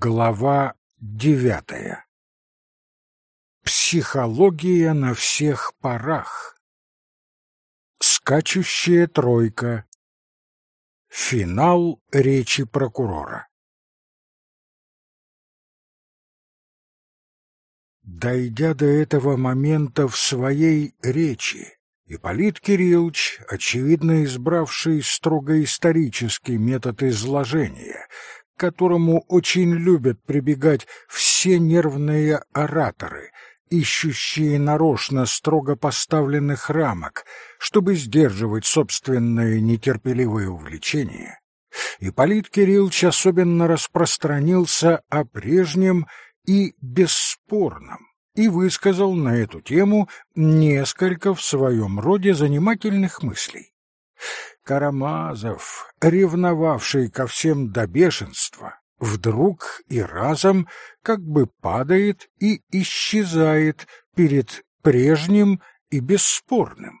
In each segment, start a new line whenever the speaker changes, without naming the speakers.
Глава девятая. Психология на всех парах. Скачущая тройка. Финал речи прокурора. Дойдя до этого момента в своей речи, Ипполит Кириллович, очевидно избравший строго исторический метод изложения, к которому очень любят прибегать все нервные ораторы, ищущие нарочно строго поставленных рамок, чтобы сдерживать собственное нетерпеливое увлечение, Ипполит Кириллович особенно распространился о прежнем и бесспорном и высказал на эту тему несколько в своем роде занимательных мыслей. Карамазов, ревновавший ко всем до бешенства, вдруг и разом как бы падает и исчезает перед прежним и бесспорным.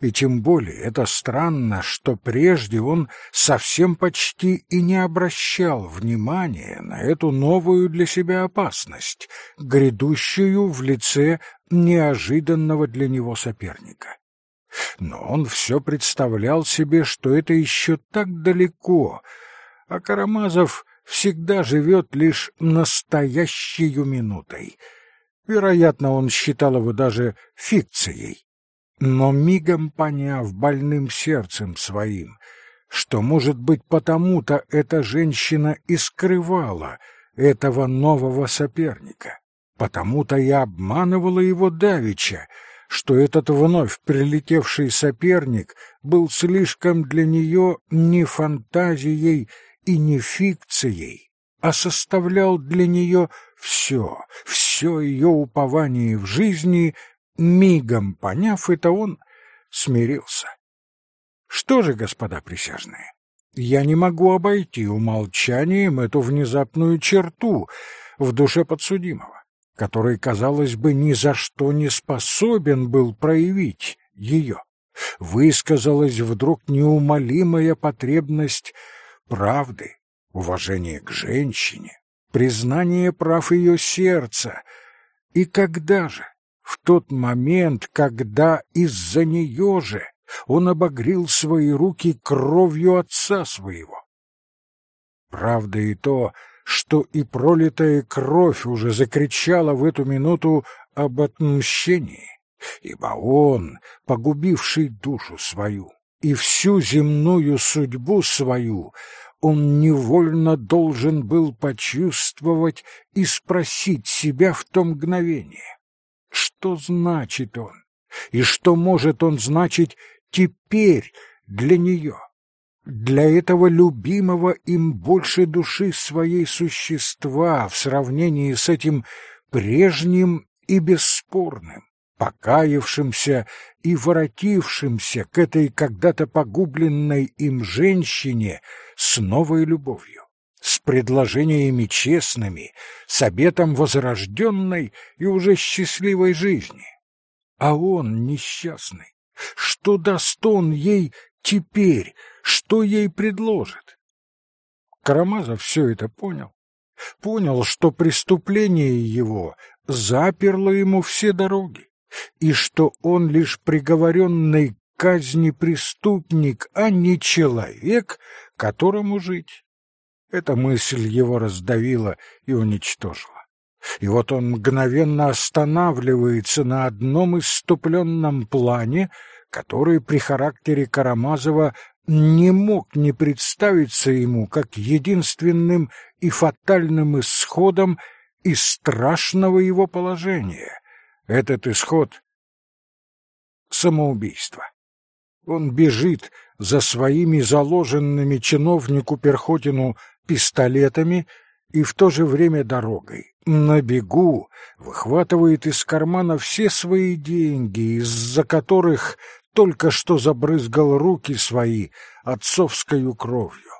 И тем более это странно, что прежде он совсем почти и не обращал внимания на эту новую для себя опасность, грядущую в лице неожиданного для него соперника. Но он все представлял себе, что это еще так далеко, а Карамазов всегда живет лишь настоящей минутой. Вероятно, он считал его даже фикцией но мигом поняв больным сердцем своим, что, может быть, потому-то эта женщина и скрывала этого нового соперника, потому-то и обманывала его давеча, что этот вновь прилетевший соперник был слишком для нее не фантазией и не фикцией, а составлял для нее все, все ее упование в жизни Мигом поняв это, он смирился. Что же, господа присяжные, я не могу обойти умолчанием эту внезапную черту в душе подсудимого, который, казалось бы, ни за что не способен был проявить ее. Высказалась вдруг неумолимая потребность правды, уважения к женщине, признание прав ее сердца. И когда же, в тот момент, когда из-за нее же он обогрел свои руки кровью отца своего. Правда и то, что и пролитая кровь уже закричала в эту минуту об отмщении, ибо он, погубивший душу свою и всю земную судьбу свою, он невольно должен был почувствовать и спросить себя в то мгновение, что значит он и что может он значить теперь для нее, для этого любимого им больше души своей существа в сравнении с этим прежним и бесспорным, покаявшимся и воротившимся к этой когда-то погубленной им женщине с новой любовью с предложениями честными, с обетом возрожденной и уже счастливой жизни. А он несчастный. Что даст он ей теперь? Что ей предложит? Карамазов все это понял. Понял, что преступление его заперло ему все дороги, и что он лишь приговоренный к казни преступник, а не человек, которому жить. Эта мысль его раздавила и уничтожила. И вот он мгновенно останавливается на одном иступленном плане, который при характере Карамазова не мог не представиться ему как единственным и фатальным исходом из страшного его положения. Этот исход — самоубийство. Он бежит за своими заложенными чиновнику Перхотину пистолетами и в то же время дорогой. На бегу выхватывает из кармана все свои деньги, из-за которых только что забрызгал руки свои отцовской кровью.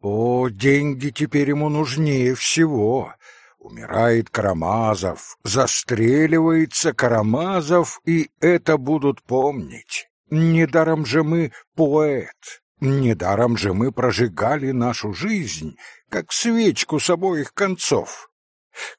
О, деньги теперь ему нужнее всего. Умирает Карамазов, застреливается Карамазов, и это будут помнить. Недаром же мы поэт, Недаром же мы прожигали нашу жизнь, как свечку с обоих концов.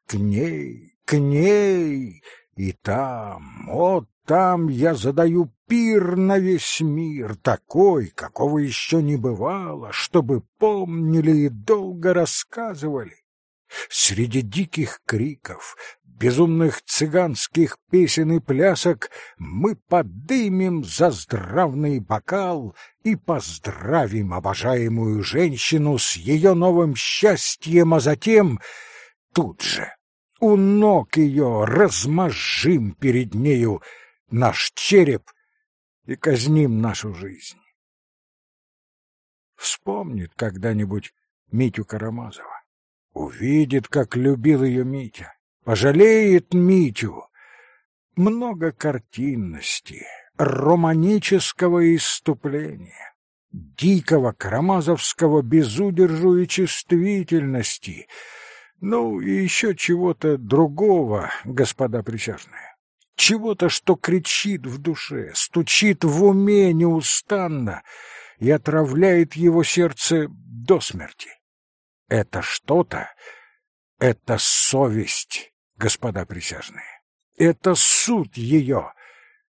К ней, к ней, и там, вот там я задаю пир на весь мир, такой, какого еще не бывало, чтобы помнили и долго рассказывали. Среди диких криков, безумных цыганских песен и плясок мы подымем за здравный бокал и поздравим обожаемую женщину с ее новым счастьем, а затем тут же у ног ее размозжим перед нею наш череп и казним нашу жизнь. Вспомнит когда-нибудь Митю Карамазова, увидит, как любил ее Митя, пожалеет Митю. Много картинности, романического иступления, дикого карамазовского безудержу и чувствительности, ну и еще чего-то другого, господа присяжные. Чего-то, что кричит в душе, стучит в уме неустанно и отравляет его сердце до смерти. Это что-то, это совесть господа присяжные. Это суд ее,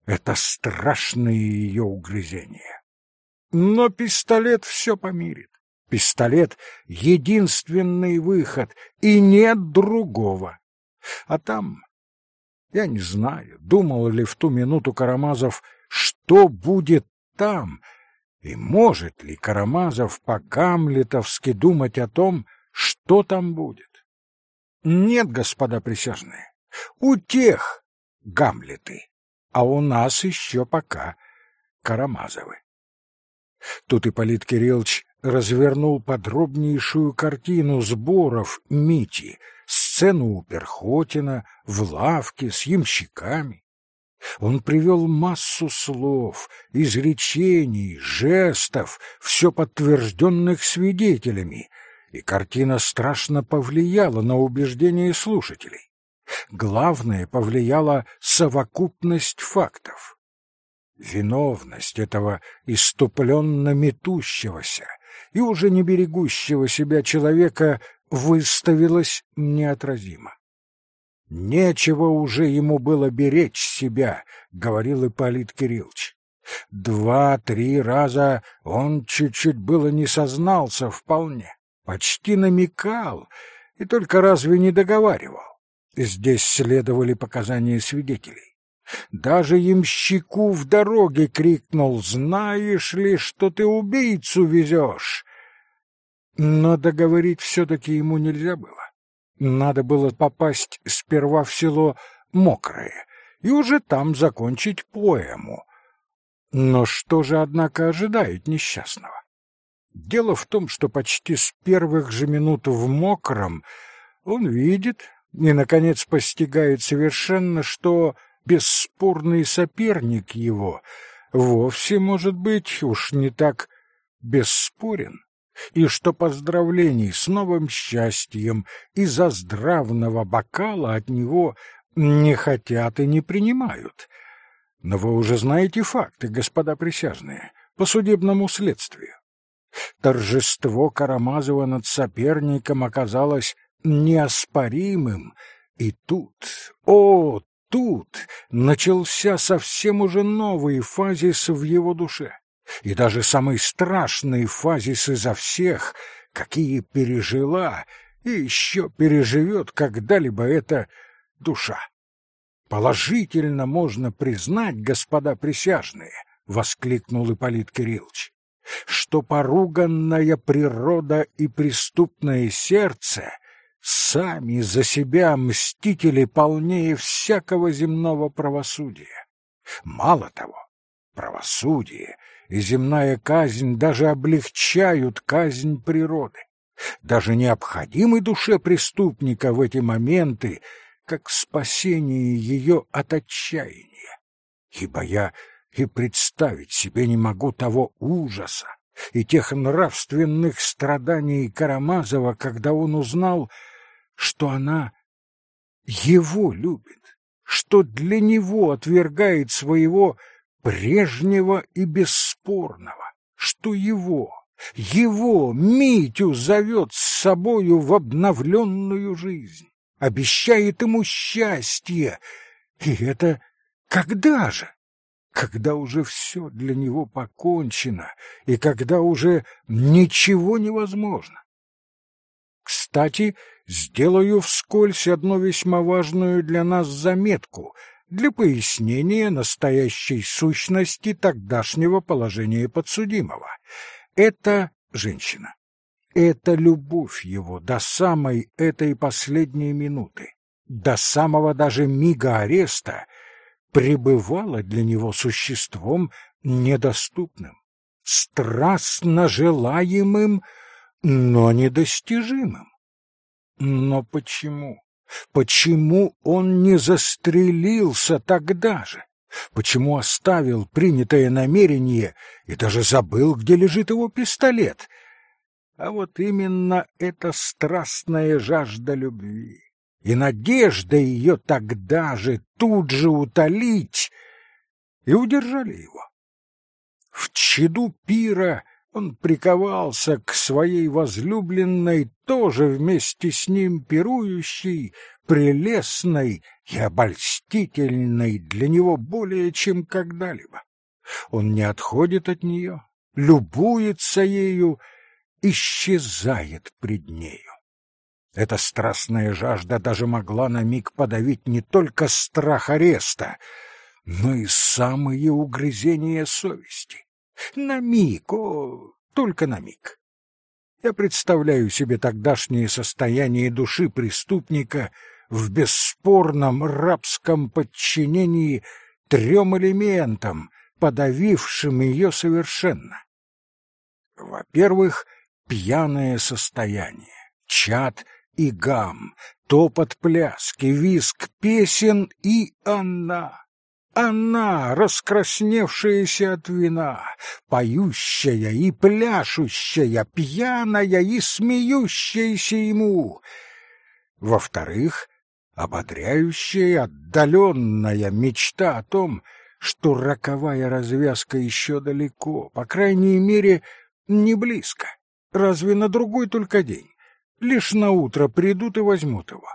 это страшные ее угрызения. Но пистолет все помирит. Пистолет — единственный выход, и нет другого. А там, я не знаю, думал ли в ту минуту Карамазов, что будет там, и может ли Карамазов по-гамлетовски думать о том, что там будет. Нет, господа присяжные, у тех Гамлеты, а у нас еще пока Карамазовы. Тут Ипполит Кириллович развернул подробнейшую картину сборов Мити, сцену у Перхотина, в лавке с ямщиками. Он привел массу слов, изречений, жестов, все подтвержденных свидетелями, и картина страшно повлияла на убеждения слушателей. Главное, повлияла совокупность фактов. Виновность этого иступленно метущегося и уже не берегущего себя человека выставилась неотразимо. «Нечего уже ему было беречь себя», — говорил Ипполит Кириллович. Два-три раза он чуть-чуть было не сознался вполне почти намекал и только разве не договаривал. Здесь следовали показания свидетелей. Даже ямщику в дороге крикнул «Знаешь ли, что ты убийцу везешь?» Но договорить все-таки ему нельзя было. Надо было попасть сперва в село Мокрое и уже там закончить поэму. Но что же, однако, ожидает несчастного? Дело в том, что почти с первых же минут в мокром он видит и, наконец, постигает совершенно, что бесспорный соперник его вовсе, может быть, уж не так бесспорен, и что поздравлений с новым счастьем и за здравного бокала от него не хотят и не принимают. Но вы уже знаете факты, господа присяжные, по судебному следствию. Торжество Карамазова над соперником оказалось неоспоримым, и тут, о, тут начался совсем уже новый фазис в его душе, и даже самый страшный фазис изо всех, какие пережила и еще переживет когда-либо эта душа. Положительно можно признать, господа присяжные, — воскликнул Ипполит Кириллович, что поруганная природа и преступное сердце сами за себя мстители полнее всякого земного правосудия. Мало того, правосудие и земная казнь даже облегчают казнь природы. Даже необходимой душе преступника в эти моменты, как спасение ее от отчаяния. Ибо я и представить себе не могу того ужаса и тех нравственных страданий Карамазова, когда он узнал, что она его любит, что для него отвергает своего прежнего и бесспорного, что его, его, Митю, зовет с собою в обновленную жизнь, обещает ему счастье. И это когда же? Когда уже все для него покончено, и когда уже ничего невозможно. Кстати, сделаю вскользь одну весьма важную для нас заметку для пояснения настоящей сущности тогдашнего положения подсудимого. Это женщина. Это любовь его до самой этой последней минуты, до самого даже мига ареста, пребывала для него существом недоступным, страстно желаемым, но недостижимым. Но почему? Почему он не застрелился тогда же? Почему оставил принятое намерение и даже забыл, где лежит его пистолет? А вот именно эта страстная жажда любви и надежда ее тогда же тут же утолить и удержали его. В чаду пира он приковался к своей возлюбленной, тоже вместе с ним пирующей, прелестной и обольстительной для него более чем когда-либо. Он не отходит от нее, любуется ею, исчезает пред нею. Эта страстная жажда даже могла на миг подавить не только страх ареста, но и самые угрызения совести. На миг, о, только на миг. Я представляю себе тогдашнее состояние души преступника в бесспорном рабском подчинении трем элементам, подавившим ее совершенно. Во-первых, пьяное состояние, чад и гам, топот пляски, виск песен и она. Она, раскрасневшаяся от вина, поющая и пляшущая, пьяная и смеющаяся ему. Во-вторых, ободряющая, отдаленная мечта о том, что роковая развязка еще далеко, по крайней мере, не близко. Разве на другой только день? Лишь на утро придут и возьмут его.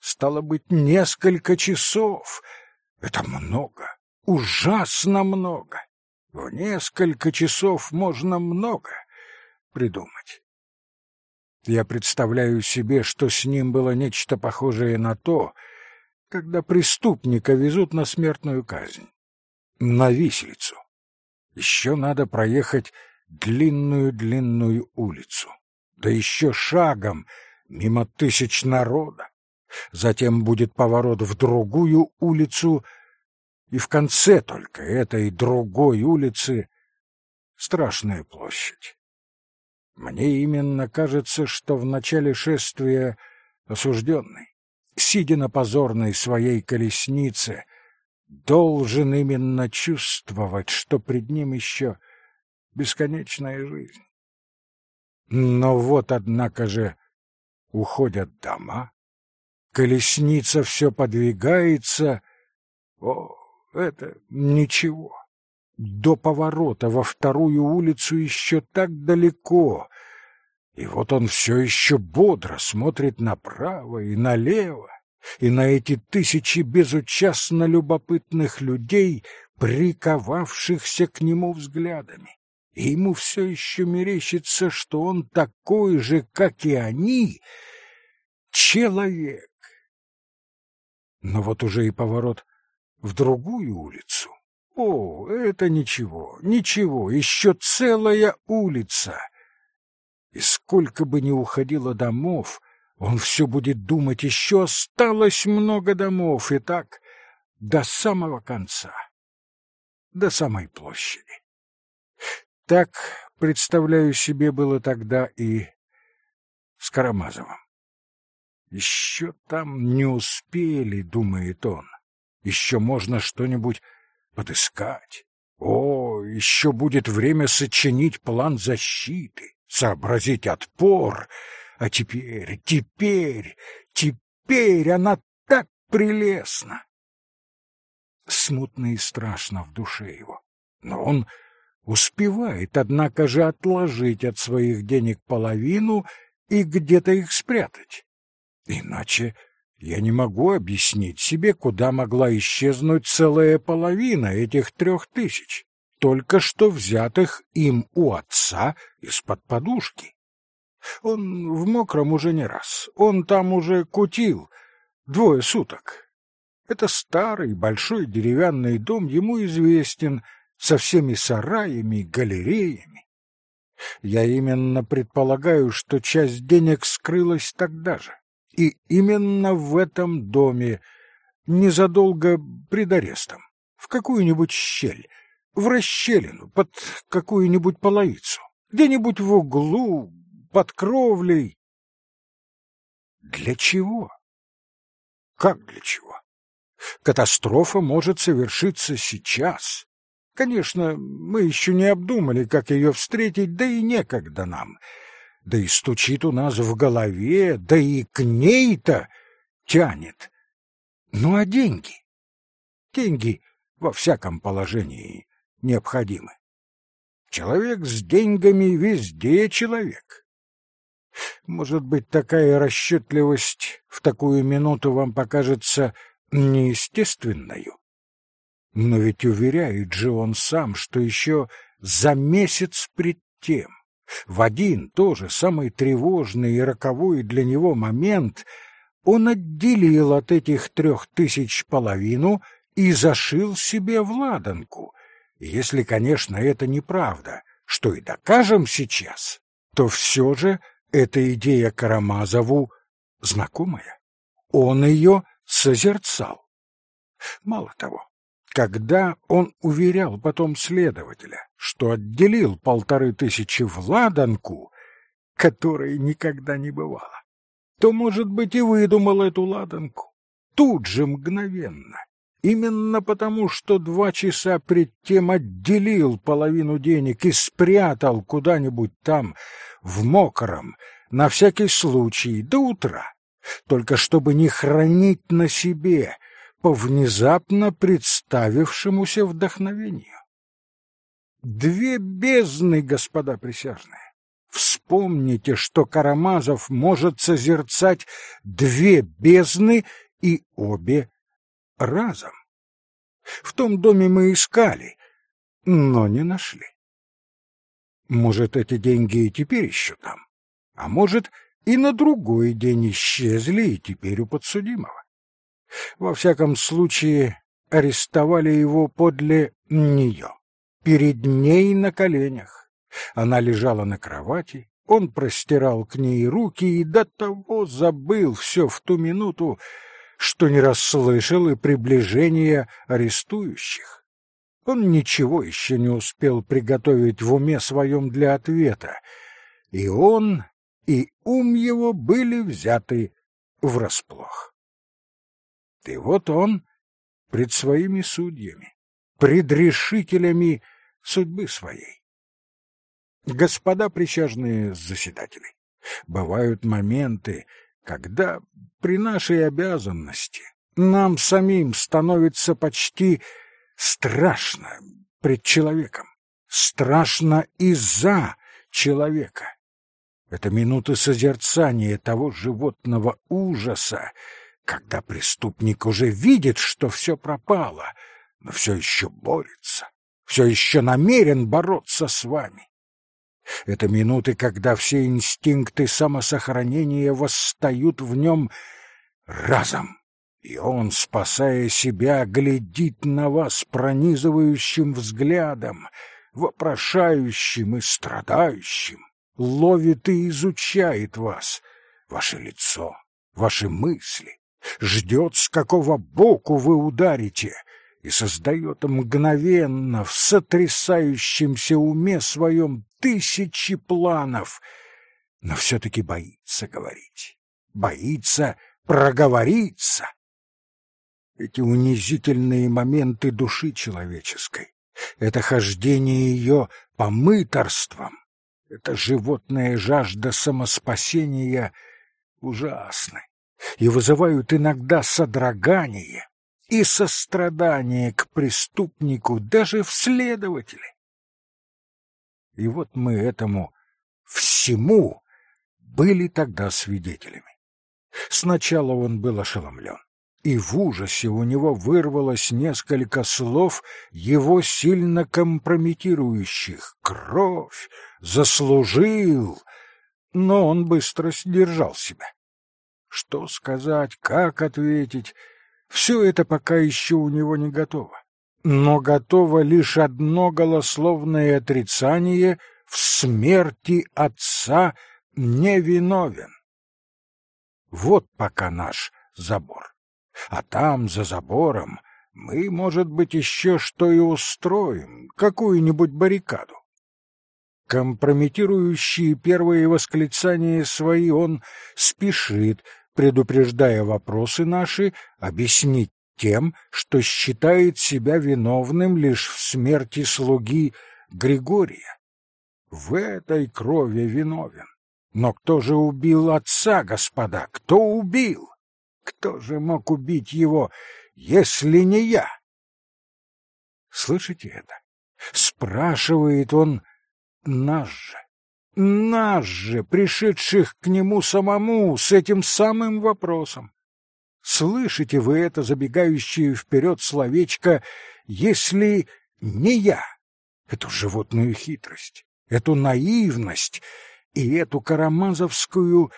Стало быть, несколько часов — это много, ужасно много. В несколько часов можно много придумать. Я представляю себе, что с ним было нечто похожее на то, когда преступника везут на смертную казнь, на виселицу. Еще надо проехать длинную-длинную улицу, да еще шагом мимо тысяч народа. Затем будет поворот в другую улицу, и в конце только этой другой улицы страшная площадь. Мне именно кажется, что в начале шествия осужденный, сидя на позорной своей колеснице, должен именно чувствовать, что пред ним еще бесконечная жизнь. Но вот, однако же, уходят дома, колесница все подвигается. О, это ничего. До поворота во вторую улицу еще так далеко. И вот он все еще бодро смотрит направо и налево, и на эти тысячи безучастно любопытных людей, приковавшихся к нему взглядами. И ему все еще мерещится, что он такой же, как и они, человек. Но вот уже и поворот в другую улицу. О, это ничего, ничего, еще целая улица. И сколько бы ни уходило домов, он все будет думать, еще осталось много домов, и так до самого конца, до самой площади. Так, представляю себе, было тогда и с Карамазовым. Еще там не успели, думает он. Еще можно что-нибудь подыскать. О, еще будет время сочинить план защиты, сообразить отпор. А теперь, теперь, теперь она так прелестна. Смутно и страшно в душе его. Но он Успевает, однако же, отложить от своих денег половину и где-то их спрятать. Иначе я не могу объяснить себе, куда могла исчезнуть целая половина этих трех тысяч, только что взятых им у отца из-под подушки. Он в мокром уже не раз, он там уже кутил двое суток. Это старый большой деревянный дом ему известен со всеми сараями, галереями. Я именно предполагаю, что часть денег скрылась тогда же. И именно в этом доме, незадолго пред арестом, в какую-нибудь щель, в расщелину, под какую-нибудь половицу, где-нибудь в углу, под кровлей. Для чего? Как для чего? Катастрофа может совершиться сейчас. Конечно, мы еще не обдумали, как ее встретить, да и некогда нам — да и стучит у нас в голове, да и к ней-то тянет. Ну а деньги? Деньги во всяком положении необходимы. Человек с деньгами везде человек. Может быть, такая расчетливость в такую минуту вам покажется неестественною? Но ведь уверяет же он сам, что еще за месяц пред тем в один тоже самый тревожный и роковой для него момент он отделил от этих трех тысяч половину и зашил себе в ладанку. Если, конечно, это неправда, что и докажем сейчас, то все же эта идея Карамазову знакомая. Он ее созерцал. Мало того, когда он уверял потом следователя, что отделил полторы тысячи в ладанку, которой никогда не бывало, то, может быть, и выдумал эту ладанку тут же мгновенно. Именно потому, что два часа пред тем отделил половину денег и спрятал куда-нибудь там, в мокром, на всякий случай, до утра, только чтобы не хранить на себе — по внезапно представившемуся вдохновению. Две бездны, господа присяжные. Вспомните, что Карамазов может созерцать две бездны и обе разом. В том доме мы искали, но не нашли. Может, эти деньги и теперь еще там, а может, и на другой день исчезли и теперь у подсудимого. Во всяком случае, арестовали его подле нее, перед ней на коленях. Она лежала на кровати, он простирал к ней руки и до того забыл все в ту минуту, что не расслышал и приближения арестующих. Он ничего еще не успел приготовить в уме своем для ответа, и он, и ум его были взяты врасплох. И вот он пред своими судьями, пред решителями судьбы своей. Господа присяжные заседатели, бывают моменты, когда при нашей обязанности нам самим становится почти страшно пред человеком, страшно из-за человека. Это минуты созерцания того животного ужаса, когда преступник уже видит, что все пропало, но все еще борется, все еще намерен бороться с вами. Это минуты, когда все инстинкты самосохранения восстают в нем разом, и он, спасая себя, глядит на вас пронизывающим взглядом, вопрошающим и страдающим, ловит и изучает вас, ваше лицо, ваши мысли, ждет, с какого боку вы ударите, и создает мгновенно в сотрясающемся уме своем тысячи планов, но все-таки боится говорить, боится проговориться. Эти унизительные моменты души человеческой, это хождение ее по мыторствам, это животная жажда самоспасения ужасны и вызывают иногда содрогание и сострадание к преступнику даже в следователе. И вот мы этому всему были тогда свидетелями. Сначала он был ошеломлен, и в ужасе у него вырвалось несколько слов его сильно компрометирующих. «Кровь! Заслужил!» Но он быстро сдержал себя. Что сказать, как ответить, все это пока еще у него не готово. Но готово лишь одно голословное отрицание в смерти отца невиновен. Вот пока наш забор. А там, за забором, мы, может быть, еще что и устроим, какую-нибудь баррикаду. Компрометирующие первые восклицания свои он спешит, предупреждая вопросы наши, объяснить тем, что считает себя виновным лишь в смерти слуги Григория. В этой крови виновен. Но кто же убил отца, господа? Кто убил? Кто же мог убить его, если не я? Слышите это? Спрашивает он нас же нас же, пришедших к нему самому с этим самым вопросом. Слышите вы это забегающее вперед словечко «если не я», эту животную хитрость, эту наивность и эту карамазовскую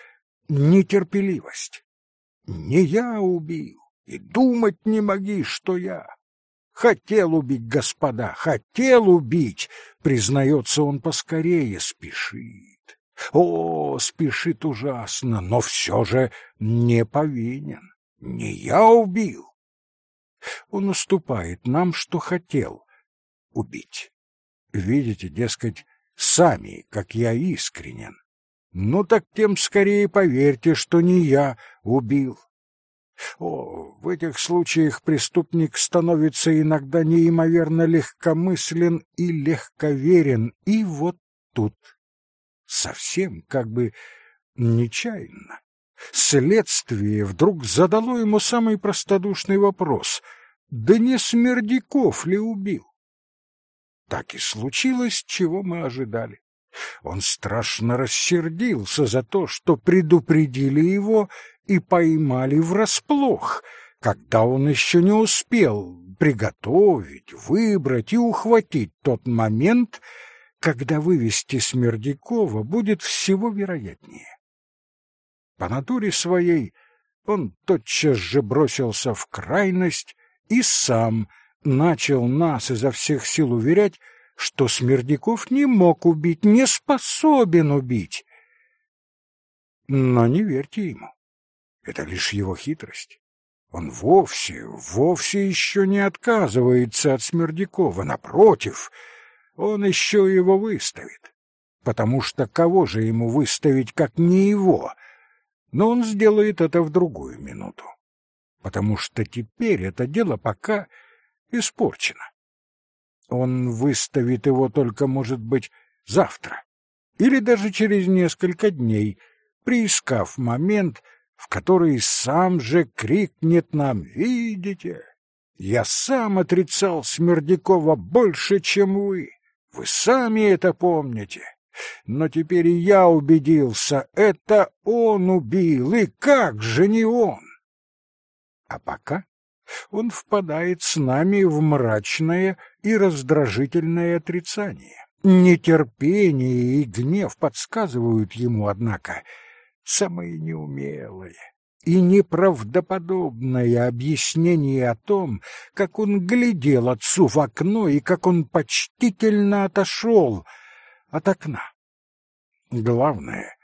нетерпеливость? Не я убил, и думать не моги, что я. Хотел убить, господа, хотел убить, признается он поскорее, спешит. О, спешит ужасно, но все же не повинен. Не я убил. Он уступает нам, что хотел убить. Видите, дескать, сами, как я искренен. Ну так тем скорее поверьте, что не я убил. О, в этих случаях преступник становится иногда неимоверно легкомыслен и легковерен, и вот тут совсем как бы нечаянно. Следствие вдруг задало ему самый простодушный вопрос: да не Смердяков ли убил? Так и случилось, чего мы ожидали. Он страшно рассердился за то, что предупредили его и поймали врасплох, когда он еще не успел приготовить, выбрать и ухватить тот момент, когда вывести Смердякова будет всего вероятнее. По натуре своей он тотчас же бросился в крайность и сам начал нас изо всех сил уверять, что Смердяков не мог убить, не способен убить. Но не верьте ему. Это лишь его хитрость. Он вовсе, вовсе еще не отказывается от Смердякова. Напротив, он еще его выставит. Потому что кого же ему выставить, как не его? Но он сделает это в другую минуту. Потому что теперь это дело пока испорчено. Он выставит его только, может быть, завтра. Или даже через несколько дней, приискав момент, в который сам же крикнет нам «Видите, я сам отрицал Смердякова больше, чем вы, вы сами это помните». Но теперь и я убедился, это он убил, и как же не он? А пока он впадает с нами в мрачное и раздражительное отрицание. Нетерпение и гнев подсказывают ему, однако, самое неумелое и неправдоподобное объяснение о том, как он глядел отцу в окно и как он почтительно отошел от окна. Главное,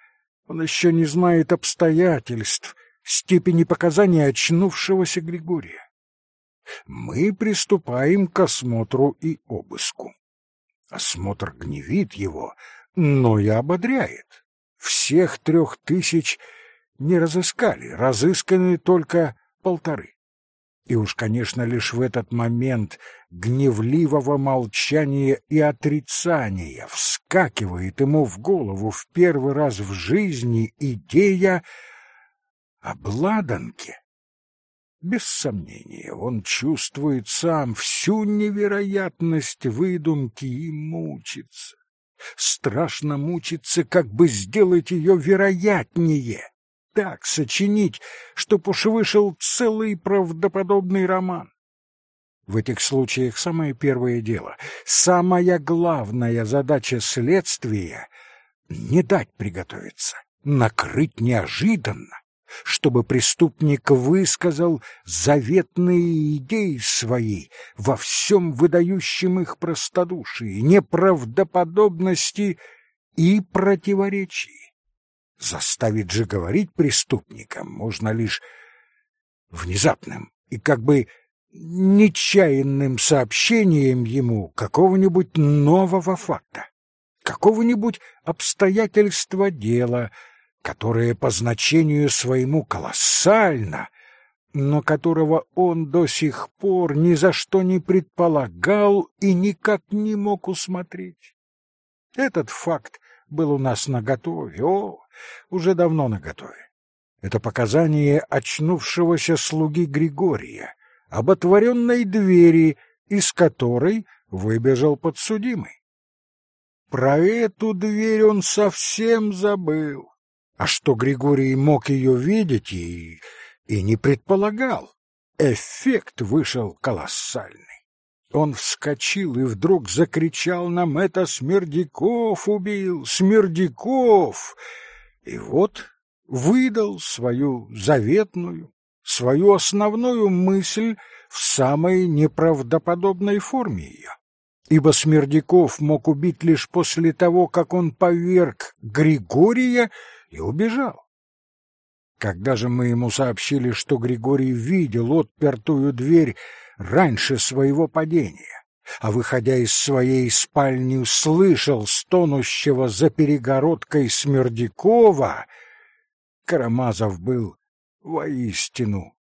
он еще не знает обстоятельств, степени показания очнувшегося Григория. Мы приступаем к осмотру и обыску. Осмотр гневит его, но и ободряет. Всех трех тысяч не разыскали, разысканы только полторы. И уж, конечно, лишь в этот момент гневливого молчания и отрицания вскакивает ему в голову в первый раз в жизни идея о Бладанке. Без сомнения, он чувствует сам всю невероятность выдумки и мучится. Страшно мучиться, как бы сделать ее вероятнее. Так сочинить, чтоб уж вышел целый правдоподобный роман. В этих случаях самое первое дело, самая главная задача следствия — не дать приготовиться, накрыть неожиданно, чтобы преступник высказал заветные идеи свои во всем выдающем их простодушии, неправдоподобности и противоречии. Заставить же говорить преступникам можно лишь внезапным и как бы нечаянным сообщением ему какого-нибудь нового факта, какого-нибудь обстоятельства дела, которое по значению своему колоссально, но которого он до сих пор ни за что не предполагал и никак не мог усмотреть. Этот факт был у нас наготове, о, уже давно наготове. Это показание очнувшегося слуги Григория, об отворенной двери, из которой выбежал подсудимый. Про эту дверь он совсем забыл. А что Григорий мог ее видеть и, и не предполагал. Эффект вышел колоссальный. Он вскочил и вдруг закричал нам «Это Смердяков убил! Смердяков!» И вот выдал свою заветную, свою основную мысль в самой неправдоподобной форме ее. Ибо Смердяков мог убить лишь после того, как он поверг Григория и убежал. Когда же мы ему сообщили, что Григорий видел отпертую дверь раньше своего падения, а, выходя из своей спальни, услышал стонущего за перегородкой Смердякова, Карамазов был воистину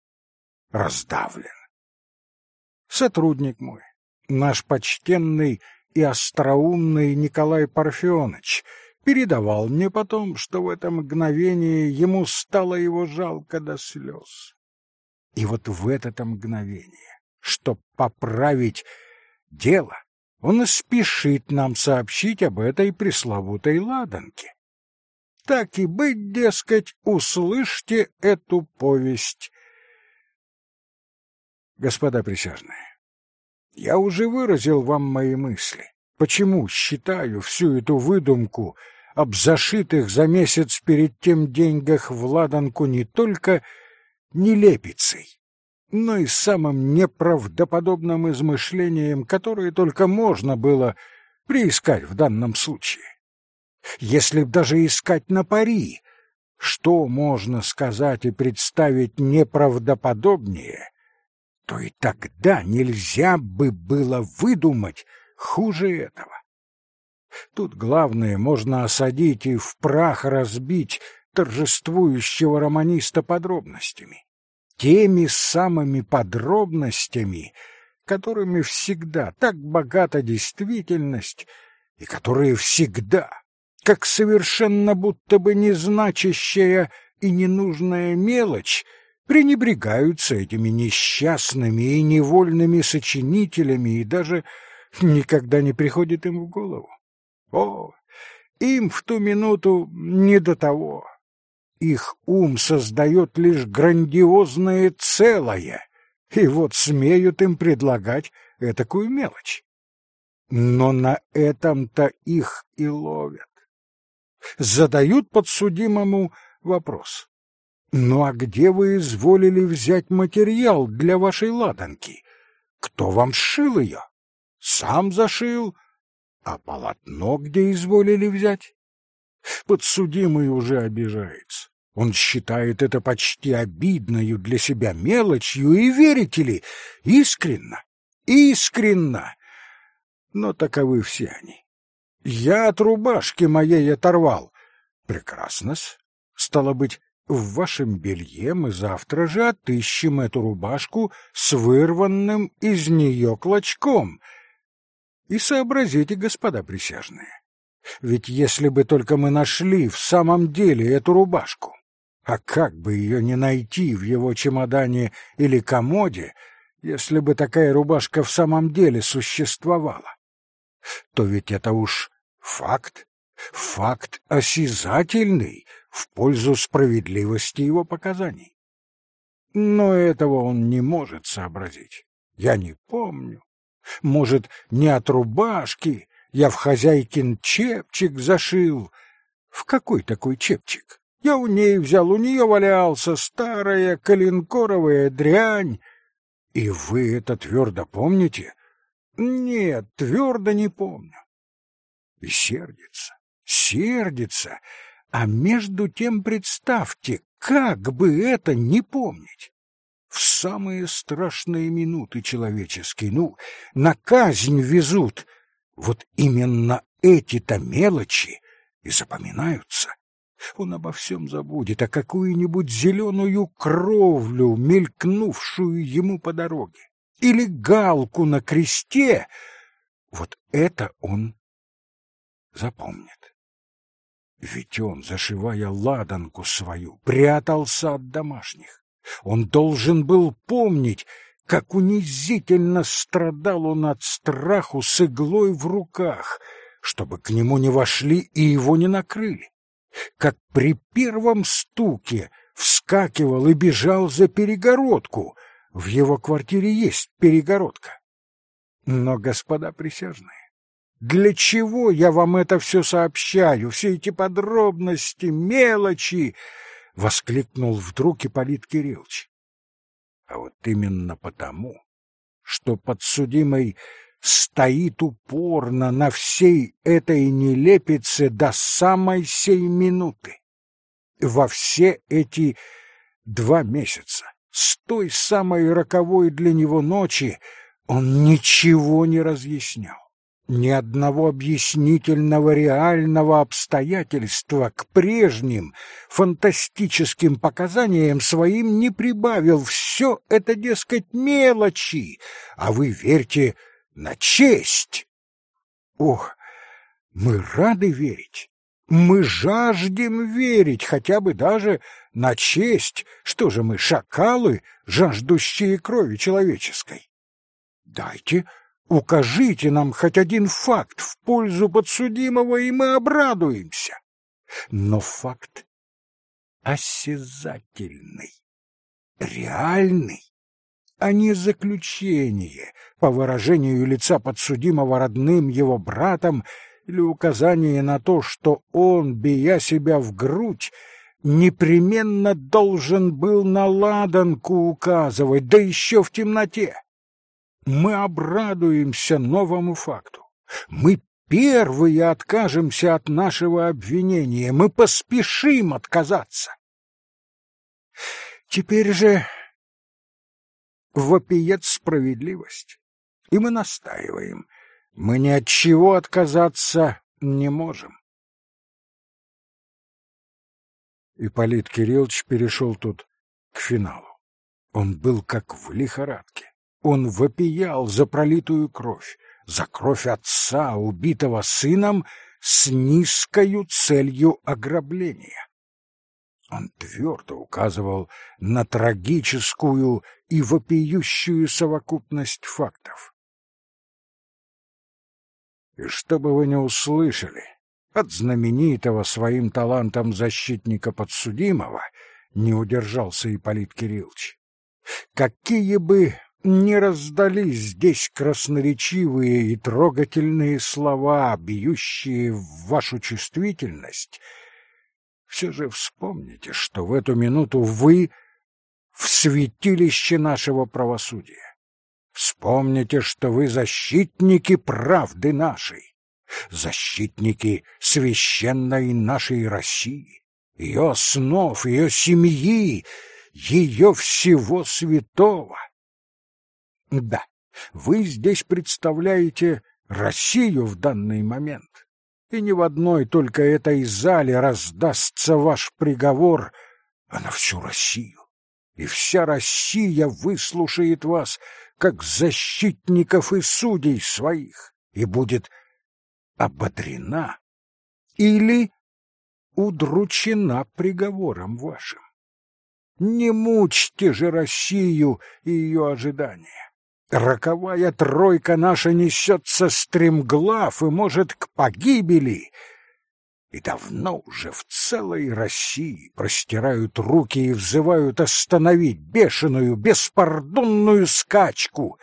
раздавлен. Сотрудник мой, наш почтенный и остроумный Николай Парфенович, передавал мне потом, что в это мгновение ему стало его жалко до слез. И вот в это мгновение, чтоб поправить дело, он спешит нам сообщить об этой пресловутой ладанке. Так и быть, дескать, услышьте эту повесть. Господа присяжные, я уже выразил вам мои мысли, почему считаю всю эту выдумку об зашитых за месяц перед тем деньгах в ладанку не только нелепицей, но и самым неправдоподобным измышлением, которое только можно было приискать в данном случае если б даже искать на пари, что можно сказать и представить неправдоподобнее, то и тогда нельзя бы было выдумать хуже этого. Тут главное можно осадить и в прах разбить торжествующего романиста подробностями. Теми самыми подробностями, которыми всегда так богата действительность и которые всегда как совершенно будто бы незначащая и ненужная мелочь, пренебрегаются этими несчастными и невольными сочинителями и даже никогда не приходит им в голову. О, им в ту минуту не до того. Их ум создает лишь грандиозное целое, и вот смеют им предлагать этакую мелочь. Но на этом-то их и ловят задают подсудимому вопрос. «Ну а где вы изволили взять материал для вашей ладанки? Кто вам сшил ее? Сам зашил? А полотно где изволили взять?» Подсудимый уже обижается. Он считает это почти обидною для себя мелочью, и, верите ли, искренно, искренно. Но таковы все они. Я от рубашки моей оторвал. Прекрасно-с. Стало быть, в вашем белье мы завтра же отыщем эту рубашку с вырванным из нее клочком. И сообразите, господа присяжные, ведь если бы только мы нашли в самом деле эту рубашку, а как бы ее не найти в его чемодане или комоде, если бы такая рубашка в самом деле существовала, то ведь это уж Факт. Факт осязательный в пользу справедливости его показаний. Но этого он не может сообразить. Я не помню. Может, не от рубашки я в хозяйкин чепчик зашил. В какой такой чепчик? Я у ней взял, у нее валялся старая коленкоровая дрянь. И вы это твердо помните? Нет, твердо не помню. И сердится, сердится, а между тем представьте, как бы это не помнить. В самые страшные минуты человеческие, ну, на казнь везут. Вот именно эти-то мелочи и запоминаются. Он обо всем забудет, а какую-нибудь зеленую кровлю, мелькнувшую ему по дороге, или галку на кресте, вот это он запомнит. Ведь он, зашивая ладанку свою, прятался от домашних. Он должен был помнить, как унизительно страдал он от страху с иглой в руках, чтобы к нему не вошли и его не накрыли. Как при первом стуке вскакивал и бежал за перегородку. В его квартире есть перегородка. Но, господа присяжные, для чего я вам это все сообщаю, все эти подробности, мелочи? — воскликнул вдруг Ипполит Кириллович. А вот именно потому, что подсудимый стоит упорно на всей этой нелепице до самой сей минуты. Во все эти два месяца, с той самой роковой для него ночи, он ничего не разъяснял ни одного объяснительного реального обстоятельства к прежним фантастическим показаниям своим не прибавил. Все это, дескать, мелочи, а вы верьте на честь. Ох, мы рады верить, мы жаждем верить, хотя бы даже на честь. Что же мы, шакалы, жаждущие крови человеческой? Дайте Укажите нам хоть один факт в пользу подсудимого, и мы обрадуемся. Но факт осязательный, реальный, а не заключение, по выражению лица подсудимого родным его братом, или указание на то, что он, бия себя в грудь, непременно должен был на ладанку указывать, да еще в темноте мы обрадуемся новому факту. Мы первые откажемся от нашего обвинения, мы поспешим отказаться. Теперь же вопиет справедливость, и мы настаиваем. Мы ни от чего отказаться не можем. Ипполит Кириллович перешел тут к финалу. Он был как в лихорадке. Он вопиял за пролитую кровь, за кровь отца, убитого сыном, с низкою целью ограбления. Он твердо указывал на трагическую и вопиющую совокупность фактов. И чтобы вы не услышали от знаменитого своим талантом защитника подсудимого, не удержался Ипполит Кириллович, какие бы не раздались здесь красноречивые и трогательные слова, бьющие в вашу чувствительность, все же вспомните, что в эту минуту вы в святилище нашего правосудия. Вспомните, что вы защитники правды нашей, защитники священной нашей России, ее основ, ее семьи, ее всего святого. Да, вы здесь представляете Россию в данный момент. И не в одной только этой зале раздастся ваш приговор, а на всю Россию. И вся Россия выслушает вас, как защитников и судей своих, и будет ободрена или удручена приговором вашим. Не мучьте же Россию и ее ожидания. Роковая тройка наша несется стремглав и может к погибели. И давно уже в целой России простирают руки и взывают остановить бешеную, беспардонную скачку.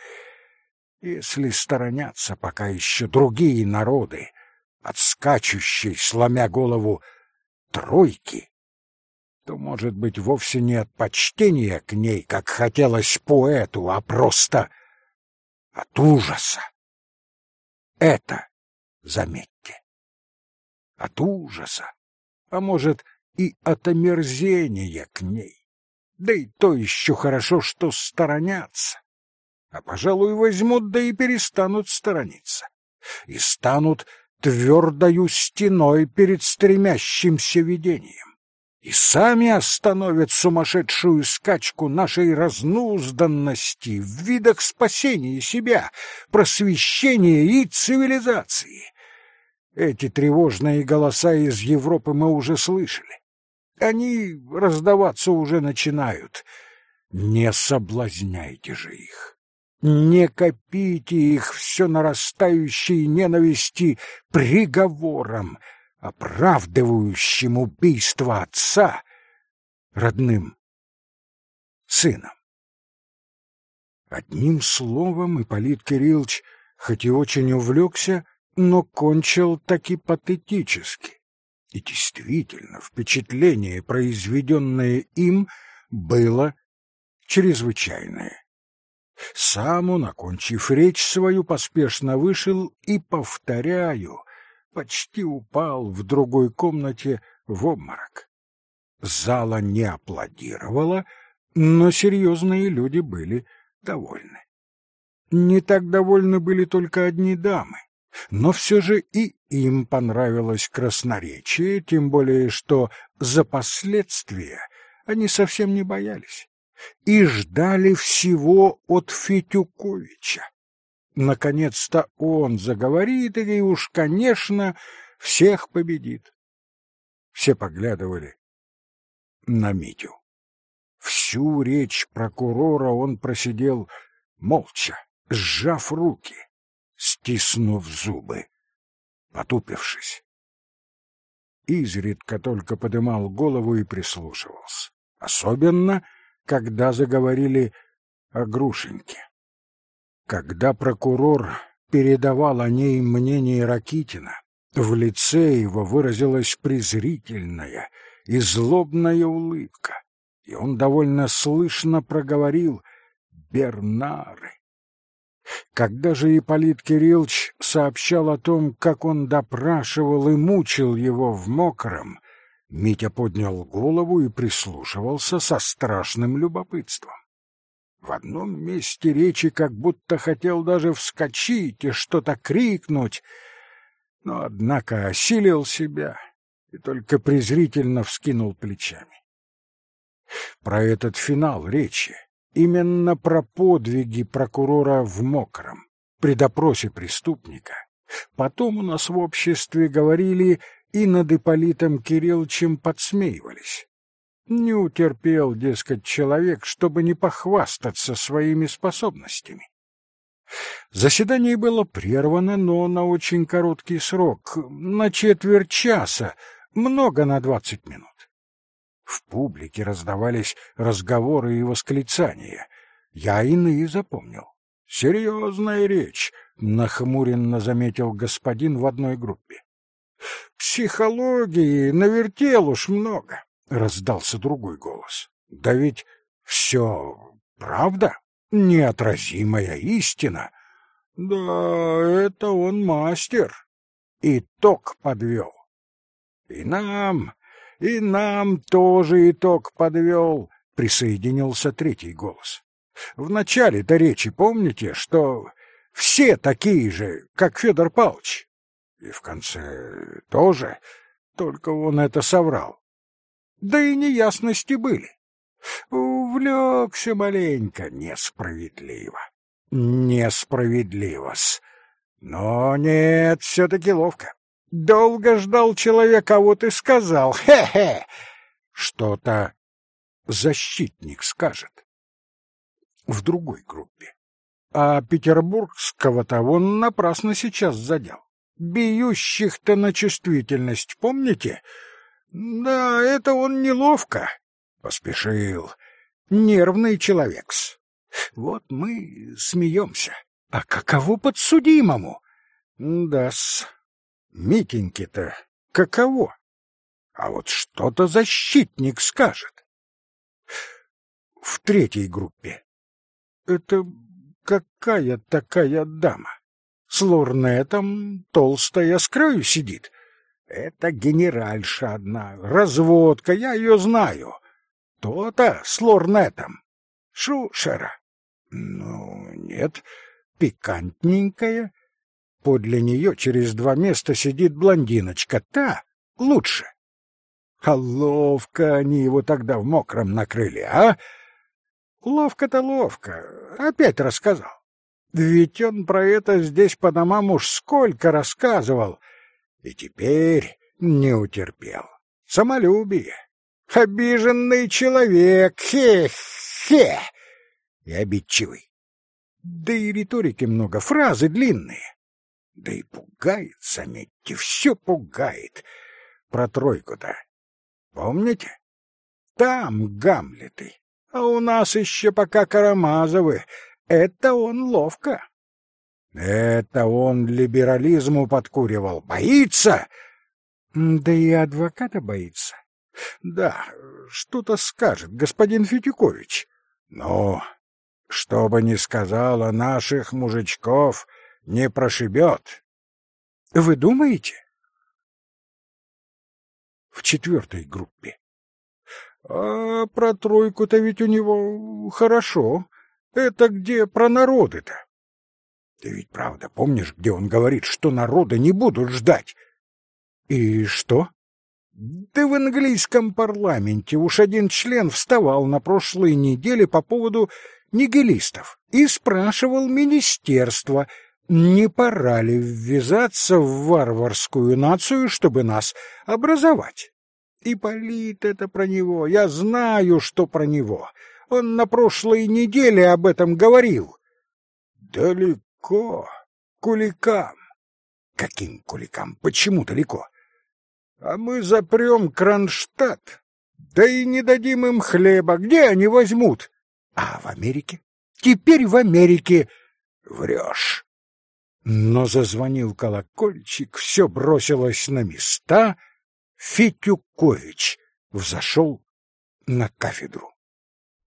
Если сторонятся пока еще другие народы от скачущей, сломя голову, тройки, то, может быть, вовсе не от почтения к ней, как хотелось поэту, а просто от ужаса. Это, заметьте, от ужаса, а может, и от омерзения к ней. Да и то еще хорошо, что сторонятся. А, пожалуй, возьмут, да и перестанут сторониться. И станут твердою стеной перед стремящимся видением и сами остановят сумасшедшую скачку нашей разнузданности в видах спасения себя, просвещения и цивилизации. Эти тревожные голоса из Европы мы уже слышали. Они раздаваться уже начинают. Не соблазняйте же их. Не копите их все нарастающей ненависти приговором, оправдывающим убийство отца родным сыном. Одним словом, Ипполит Кириллович, хоть и очень увлекся, но кончил таки патетически. И действительно, впечатление, произведенное им, было чрезвычайное. Сам он, окончив речь свою, поспешно вышел и, повторяю, почти упал в другой комнате в обморок. Зала не аплодировала, но серьезные люди были довольны. Не так довольны были только одни дамы, но все же и им понравилось красноречие, тем более что за последствия они совсем не боялись и ждали всего от Фетюковича. Наконец-то он заговорит, и уж, конечно, всех победит. Все поглядывали на Митю. Всю речь прокурора он просидел молча, сжав руки, стиснув зубы, потупившись. Изредка только подымал голову и прислушивался, особенно когда заговорили о Грушеньке. Когда прокурор передавал о ней мнение Ракитина, в лице его выразилась презрительная и злобная улыбка, и он довольно слышно проговорил «Бернары». Когда же Ипполит Кириллович сообщал о том, как он допрашивал и мучил его в мокром, Митя поднял голову и прислушивался со страшным любопытством. В одном месте речи как будто хотел даже вскочить и что-то крикнуть, но, однако, осилил себя и только презрительно вскинул плечами. Про этот финал речи, именно про подвиги прокурора в мокром, при допросе преступника, потом у нас в обществе говорили и над Ипполитом Кирилловичем подсмеивались. Не утерпел, дескать, человек, чтобы не похвастаться своими способностями. Заседание было прервано, но на очень короткий срок, на четверть часа, много на двадцать минут. В публике раздавались разговоры и восклицания. Я иные запомнил. «Серьезная речь», — нахмуренно заметил господин в одной группе. «Психологии навертел уж много. — раздался другой голос. «Да ведь все правда, неотразимая истина. Да, это он мастер. Итог подвел. И нам, и нам тоже итог подвел», — присоединился третий голос. «В начале-то речи помните, что все такие же, как Федор Павлович?» И в конце тоже, только он это соврал да и неясности были. Увлекся маленько, несправедливо. Несправедливо-с. Но нет, все-таки ловко. Долго ждал человек, а вот и сказал. Хе-хе! Что-то защитник скажет. В другой группе. А петербургского-то он напрасно сейчас задел. Бьющих-то на чувствительность, помните? Да, это он неловко. Поспешил. Нервный человек-с. Вот мы смеемся. А каково подсудимому? Да-с. Митеньке-то каково? А вот что-то защитник скажет. В третьей группе. Это какая такая дама? С лорнетом, толстая, с краю сидит. Это генеральша одна, разводка, я ее знаю. То-то с лорнетом. Шушера. Ну, нет, пикантненькая. Подле нее через два места сидит блондиночка, та лучше. А ловко они его тогда в мокром накрыли, а? Ловко-то ловко, опять рассказал. Ведь он про это здесь по домам уж сколько рассказывал. И теперь не утерпел. Самолюбие. Обиженный человек. Хе-хе. И обидчивый. Да и риторики много, фразы длинные. Да и пугает, заметьте, все пугает. Про тройку-то. Помните? Там Гамлеты, а у нас еще пока Карамазовы. Это он ловко. Это он либерализму подкуривал. Боится? Да и адвоката боится. Да, что-то скажет господин Фетюкович. Но, что бы ни сказала наших мужичков, не прошибет. Вы думаете? В четвертой группе. А про тройку-то ведь у него хорошо. Это где про народы-то? Ты ведь правда помнишь, где он говорит, что народы не будут ждать? И что? Да в английском парламенте уж один член вставал на прошлой неделе по поводу нигилистов и спрашивал министерство, не пора ли ввязаться в варварскую нацию, чтобы нас образовать. И полит это про него, я знаю, что про него. Он на прошлой неделе об этом говорил. Далеко, куликам. Каким куликам? Почему далеко? А мы запрем Кронштадт, да и не дадим им хлеба. Где они возьмут? А в Америке? Теперь в Америке. Врешь. Но зазвонил колокольчик, все бросилось на места. Фитюкович взошел на кафедру.